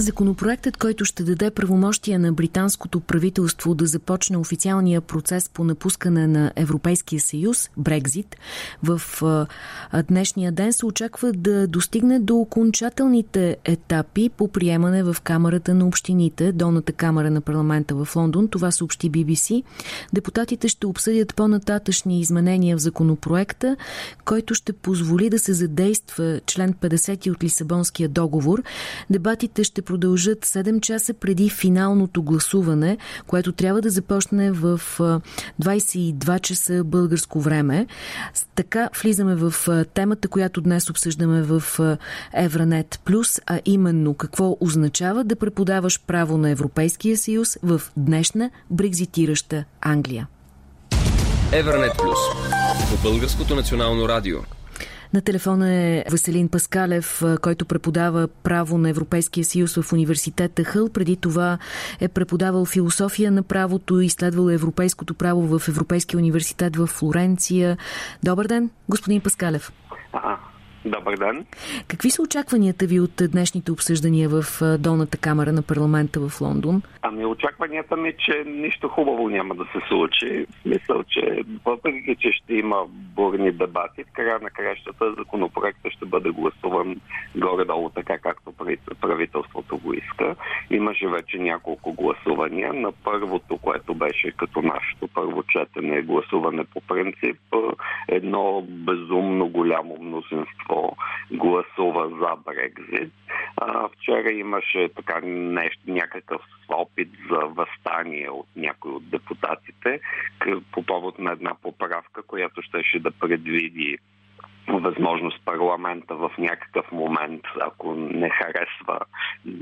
Законопроектът, който ще даде правомощия на британското правителство да започне официалния процес по напускане на Европейския съюз, Брекзит, в днешния ден се очаква да достигне до окончателните етапи по приемане в Камерата на общините, долната камера на парламента в Лондон. Това съобщи BBC. Депутатите ще обсъдят по-нататъчни изменения в законопроекта, който ще позволи да се задейства член 50 от Лисабонския договор. Дебатите ще продължат 7 часа преди финалното гласуване, което трябва да започне в 22 часа българско време. Така влизаме в темата, която днес обсъждаме в Евранет Плюс, а именно какво означава да преподаваш право на Европейския съюз в днешна брекзитираща Англия. Евернет Плюс по Българското национално радио. На телефона е Веселин Паскалев, който преподава право на Европейския съюз в университета Хъл. Преди това е преподавал философия на правото и изследвал европейското право в Европейския университет в Флоренция. Добър ден, господин Паскалев. Добър ден. Какви са очакванията ви от днешните обсъждания в долната камера на парламента в Лондон? Ами очакванията ми, че нищо хубаво няма да се случи. В смисъл, че въпреки, че ще има бурни дебати, в края на кращата законопроектът ще бъде гласуван горе-долу така, както правителството го иска. Имаше вече няколко гласувания. На първото, което беше като нашето първо четене, гласуване по принцип, едно безумно голямо мнозинство гласува за Брекзит. Вчера имаше така нещо, някакъв опит за възстание от някои от депутатите по повод на една поправка, която щеше да предвиди възможност парламента в някакъв момент, ако не харесва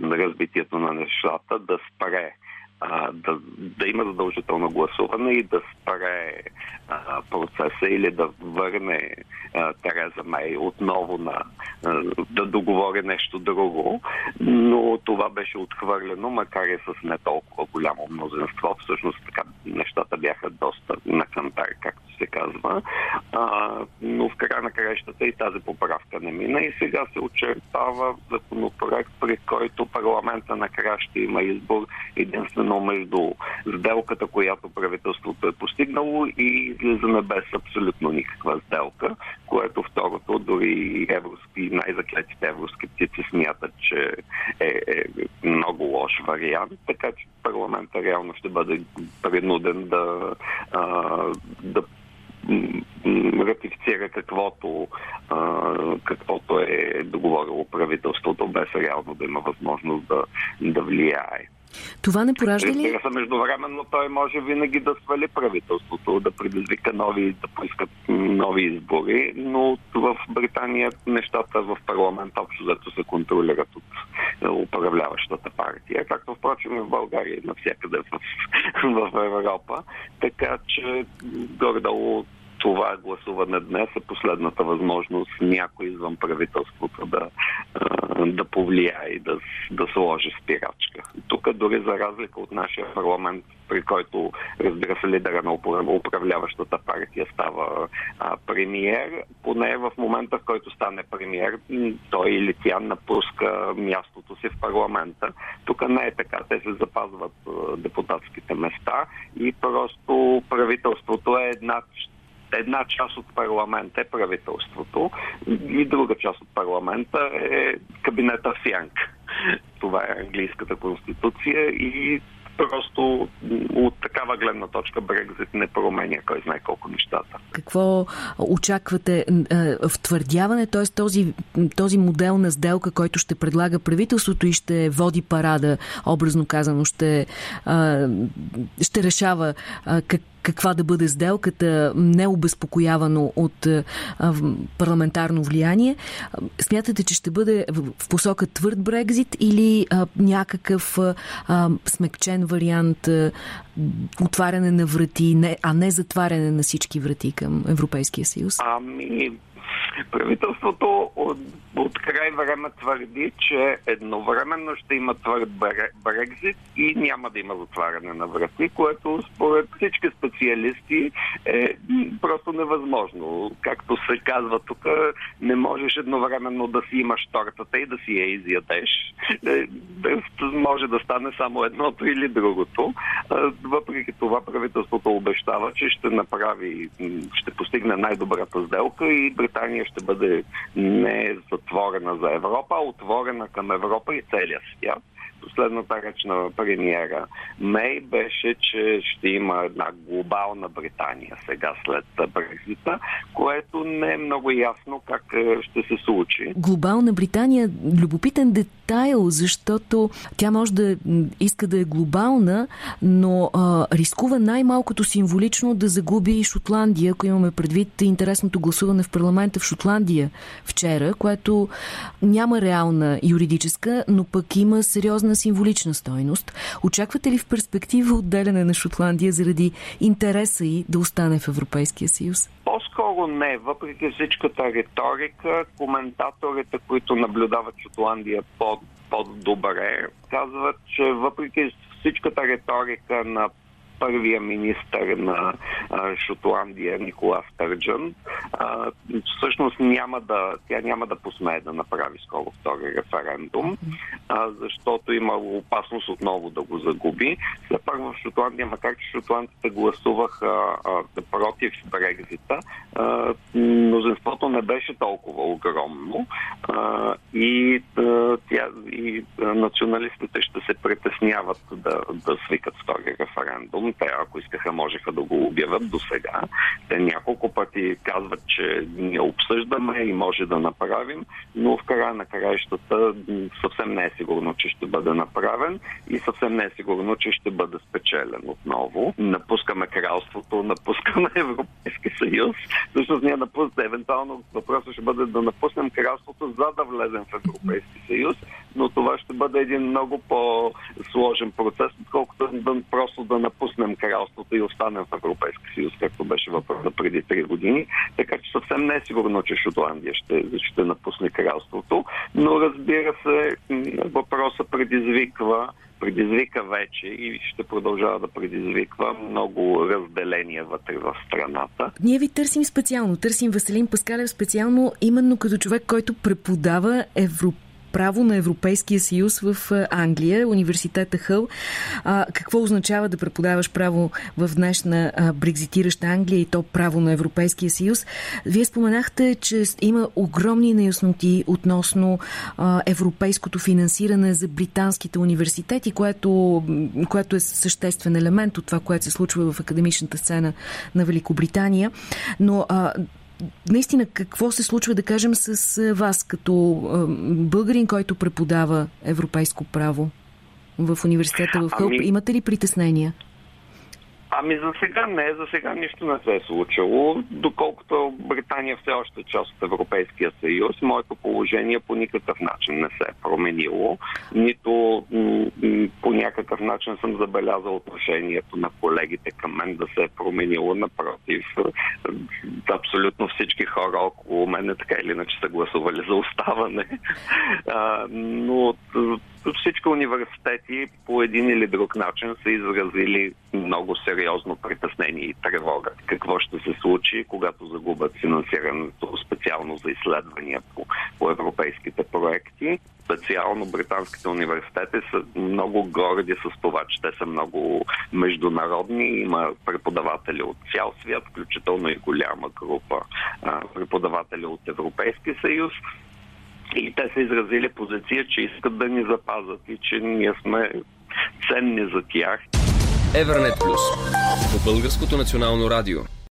развитието на нещата, да спре а, да, да има задължително гласуване и да спре а, процеса или да върне а, Тереза Мей отново на а, да договори нещо друго. Но това беше отхвърлено, макар и с не толкова голямо мнозинство. Всъщност така нещата бяха доста на кантар, както се казва. А, но в края на краищата и тази поправка не мина и сега се очертава законопроект, при който парламента накрая ще има избор единствено между сделката, която правителството е постигнало и излизане без абсолютно никаква сделка, което второто дори евроски, най-заклетите евроскептици смятат, че е, е много лош вариант, така че парламента реално ще бъде принуден да, а, да ратифицира каквото, а, каквото е договорило правителството, без реално да има възможност да, да влияе. Това не поражда ли? Разбира се, междувременно той може винаги да свали правителството, да предизвика нови, да поискат нови избори, но в Британия нещата в парламент общо зато се контролират от е, управляващата партия, както впрочем и в България навсякъде в, в Европа. Така че горе-долу това гласуване днес е последната възможност някой извън правителството да, да повлияе и да, да сложи спирачка. Тук дори за разлика от нашия парламент, при който, разбира се, лидера на управляващата партия става а, премиер, поне в момента, в който стане премиер, той или тя напуска мястото си в парламента. Тук не е така. Те се запазват депутатските места и просто правителството е една една част от парламента е правителството и друга част от парламента е кабинета Сянка. Това е английската конституция и просто от такава гледна точка Брекзит не променя кой знае колко нещата. Какво очаквате в твърдяване, т.е. Този, този модел на сделка, който ще предлага правителството и ще води парада, образно казано, ще, ще решава как каква да бъде сделката, необезпокоявано от а, парламентарно влияние. Смятате, че ще бъде в посока твърд Брекзит или някакъв смекчен вариант, отваряне на врати, а не затваряне на всички врати към Европейския съюз? Ами, Правителството от, от край време твърди, че едновременно ще има твърд Брекзит и няма да има затваряне на врати, което според всички специалисти е просто невъзможно. Както се казва тук, не можеш едновременно да си имаш тортата и да си я изядеш. Може да стане само едното или другото. Въпреки това правителството обещава, че ще направи, ще постигне най-добрата сделка и Британия ще бъде не затворена за Европа, а отворена към Европа и целия свят последната реч на премиера Мей беше, че ще има една глобална Британия сега след Брекзита, което не е много ясно как е, ще се случи. Глобална Британия, любопитен детайл, защото тя може да иска да е глобална, но а, рискува най-малкото символично да загуби Шотландия, ако имаме предвид интересното гласуване в парламента в Шотландия вчера, което няма реална юридическа, но пък има сериозна символична стойност. Очаквате ли в перспектива отделяне на Шотландия заради интереса и да остане в Европейския съюз? По-скоро не. Въпреки всичката риторика, коментаторите, които наблюдават Шотландия по-добре, казват, че въпреки всичката риторика на първия министър на Шотландия Никола Стърджън, всъщност няма да, тя няма да посмее да направи скоро втори референдум, защото има опасност отново да го загуби. Все пак в Шотландия, макар че шотландците гласуваха против Брекзита, мнозинството не беше толкова огромно и, и националистите ще се притесняват да, да свикат втори референдум те, ако искаха, можеха да го обявят до сега. Те няколко пъти казват, че ние обсъждаме и може да направим, но в края на краищата съвсем не е сигурно, че ще бъде направен и съвсем не е сигурно, че ще бъде спечелен отново. Напускаме кралството, напускаме Европейски съюз. Всъщност ние напускаме, евентуално въпросът ще бъде да напуснем кралството, за да влезем в Европейски съюз, но това ще бъде един много по-сложен процес, отколкото да, просто да напуснем кралството и останем в Европейски съюз, както беше въпроса преди 3 години. Така че съвсем не е сигурно, че Шотландия ще, ще напусне кралството, но разбира се, въпросът предизвиква предизвика вече и ще продължава да предизвиква много разделения вътре в страната. Ние ви търсим специално. Търсим Василин Паскалев специално именно като човек, който преподава европейски право на Европейския съюз в Англия, университета Хъл. А, какво означава да преподаваш право в днешна брекзитираща Англия и то право на Европейския съюз? Вие споменахте, че има огромни неясноти относно а, европейското финансиране за британските университети, което, което е съществен елемент от това, което се случва в академичната сцена на Великобритания. Но а, наистина какво се случва, да кажем, с вас, като българин, който преподава европейско право в университета в Хълп? Ами... Имате ли притеснения? Ами за сега не, за сега нищо не се е случило. Доколкото Британия все още е част от Европейския съюз, моето положение по никакъв начин не се е променило. Нито по някакъв начин съм забелязал отношението на колегите към мен да се е променило. Напротив, абсолютно всички хора около мен така или иначе са гласували за оставане. Но всички университети по един или друг начин са изразили много сериозно притеснение и тревога. Какво ще се случи, когато загубят финансирането специално за изследвания по, по европейските проекти? Специално британските университети са много горди с това, че те са много международни. Има преподаватели от цял свят, включително и голяма група а, преподаватели от Европейския съюз. И те са изразили позиция, че искат да ни запазят и че ние сме ценни за тях. Евернет Плюс по Българското национално радио.